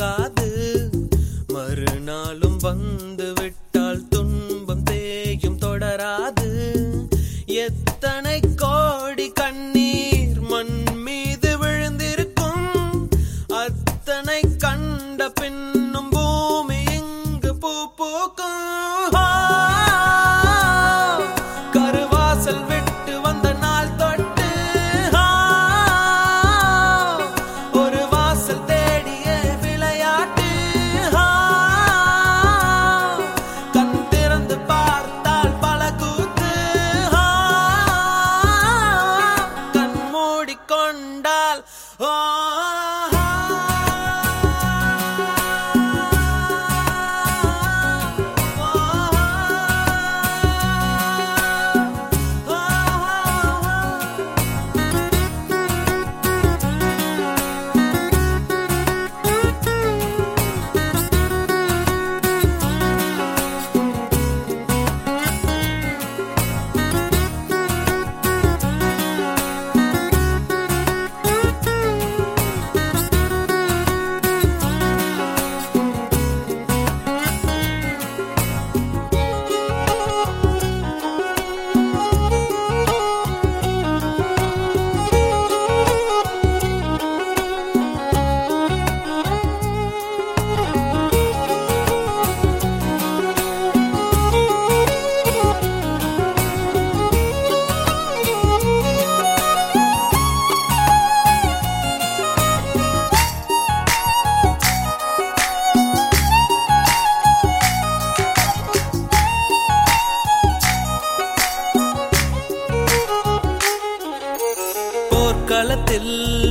madrugada.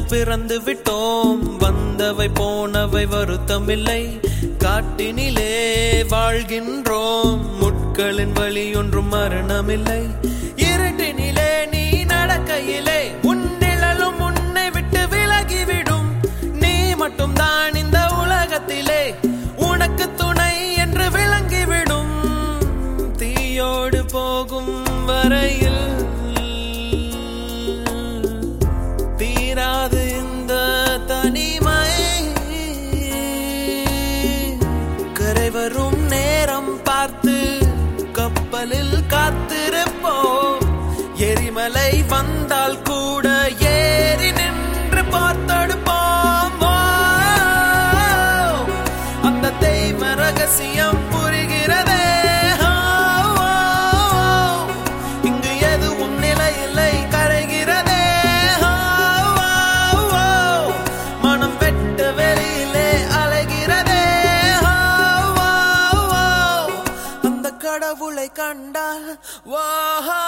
பிறந்து விட்டோம். வந்தவை போனவை வருத்தமில்லை. காட்டினிலே வாழ்கின்றோம். முட்களின் வழி ஒன்றும் மரணமில்லை. இருட்டினிலே நீ நடக்கையிலே உன் நிழலும் உன்னை விட்டு மலை வந்தால் கூட ஏறி நின்று பார்த்தெடுப்போம். அந்த தெய்வ ரகசியம் புரிகிறதே இங்கு எதுவும் நிலையில்லை கரைகிறதே. மனம் வெட்ட வெளியிலே அலைகிறதே. அந்த கடவுளை கண்டால் வாஹா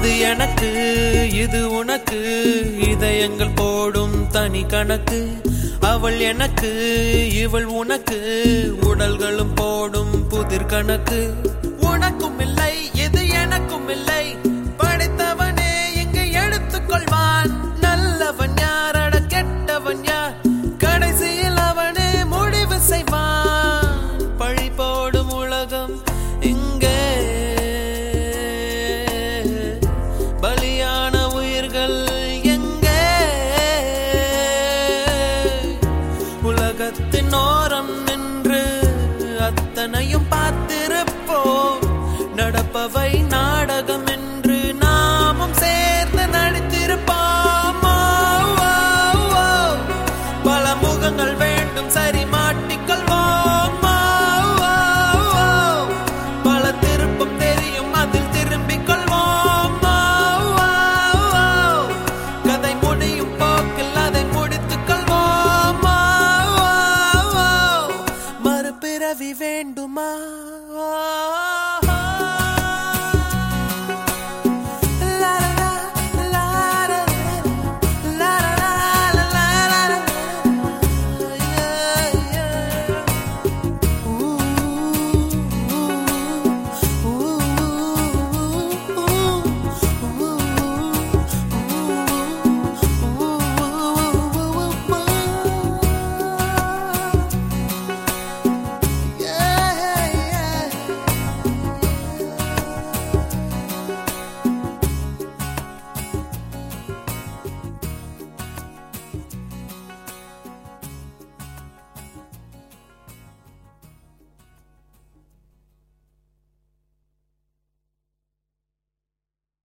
அது எனக்கு இது உனக்கு. இதயங்கள் போடும் தனி கணக்கு அவள் எனக்கு இவள் உனக்கு. உடல்களும் போடும் புதிர் கணக்கு. உனக்கும் இல்லை இது எனக்கும் இல்லை. படைத்தவனே இங்கு எடுத்துக்கொள்வான். நல்லவன் யாரட கெட்டவன் யார்? நோரம் நின்று அத்தனையும் பார்த்திருப்போ நடப்பவை நான்